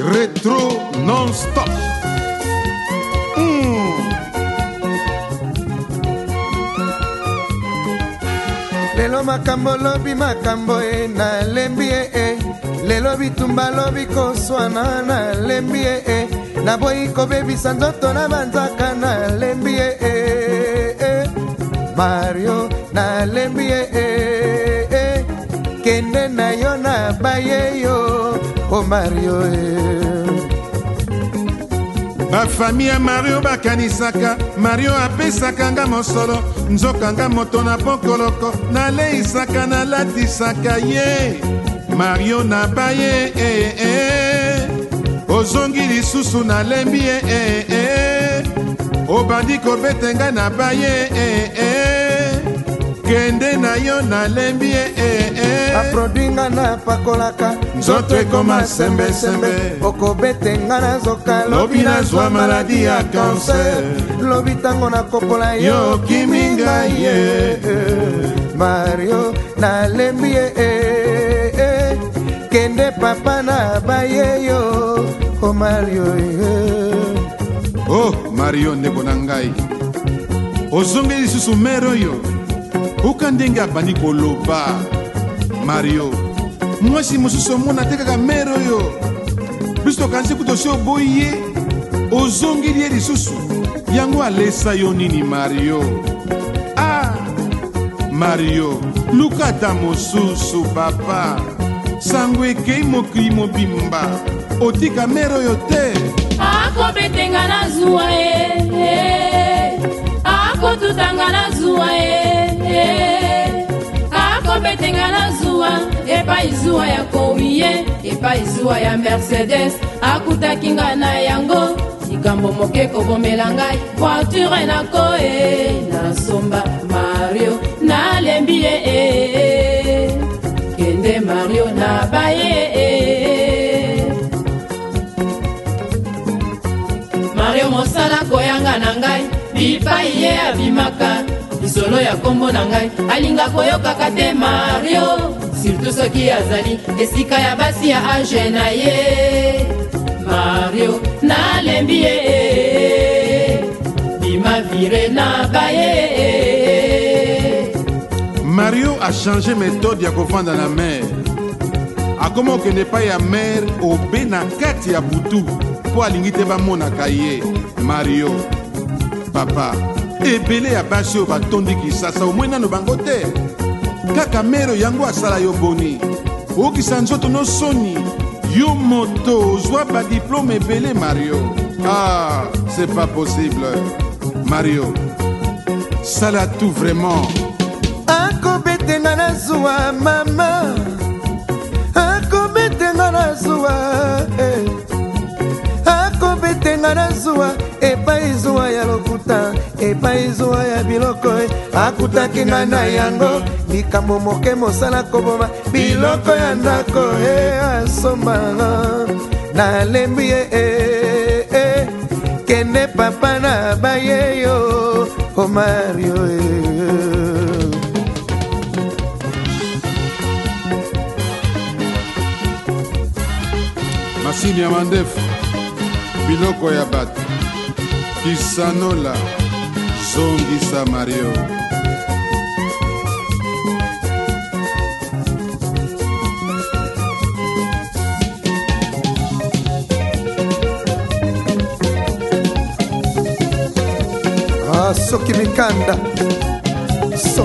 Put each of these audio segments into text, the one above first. Rétro non-stop. Hmm. lelo makambo lobi makambo e nalembi e e lelo bitumba lobi koswana nalembi e e naboyi kobebisa nzoto na banzaka nalembi e, e e mario nalembi e e, e. kende na yo nabaye yo o mario bafami ya mario bakanisaka mario apesaka nga mosolo nzoka nga moto na bokoloko naleisaka nalatisaka ye mario naba ye eh, eh. ozongi lisusu nalembi ye eh, eh. obandi kobetenga naba ye eh, eh. kende na yo nalembi e eh, eh. baprodui nga napakolaka nzoto ekoma sembesembe okobete nga nazoka lobi nazwa maladi ya kanser lobi ntango nakokola yo okimi ngai ye mario nalembi ye eh, eh, eh, kende papa na baye yo o oh, mario o eh, oh, mario ndeko na ngai ozongi lisusu mere oyo buka ndenge abandi koloba mario mwasi mosusu omona te kaka mere oyo biso tokanisi kuta osi oboyi ye ozongeli ye lisusu yango alesa yo nini mario ah mario luka ata mosusu papa sango ekei mokili mobimba otika mere oyo te akobetenga na zuwa ye eh, eh. akotutanga na zuwa ye eh. ezala zuwa epai zuwa ya kowie epai zuwa ya mercedes akutaki nga na yango likambo moke kobomela ngai voiture nakoe nasomba mario nalembi ye e, e, e. kende mario nabaye e, e mario mosala koyanga na ngai bipai ye abimaka lisolo ya nkombo na ngai alinga koyokaka te mario surtout soki azali esika ya basi ya age na ye mario nalembi ye bima vire na baye mario achange méthode ya kovanda na mare akoma okende epai ya mare obe na kati ya butu mpo alingi te bamonaka ye mario papa ebele ya basi oyo batondi kisasa omwi nano bango te kaka mero yango asala yo boni okokisa nzoto nosoni yo moto ozwa badiplome ebele mario ah c'est pas possible mario sala tout vraiment akobetenga na zuwa mama akobetenga na zuwa eh. akobetenga na zuwa ya biloko e. akutaki nga na yango likambo moke mosala koboma biloko ya ndako e asomba nalembi ye e, e kende papa na baye yo omario e. masini ya mandefu biloko ya bato kisanola som de Samario. Ah, só que me canta, só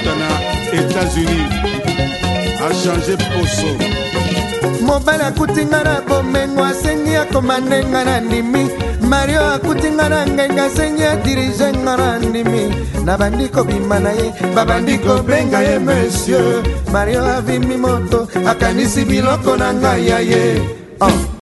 kota na etats-unis achange poso mobali akuti nga na bomengo asengi akoma ndenga na ndimi mario akuti nga na ngenga asengi adirige nga na ndimi nabandi kobima na ye babandi kobenga ye monsieur mario avimi moto akanisi biloko na ngai ya ye oh.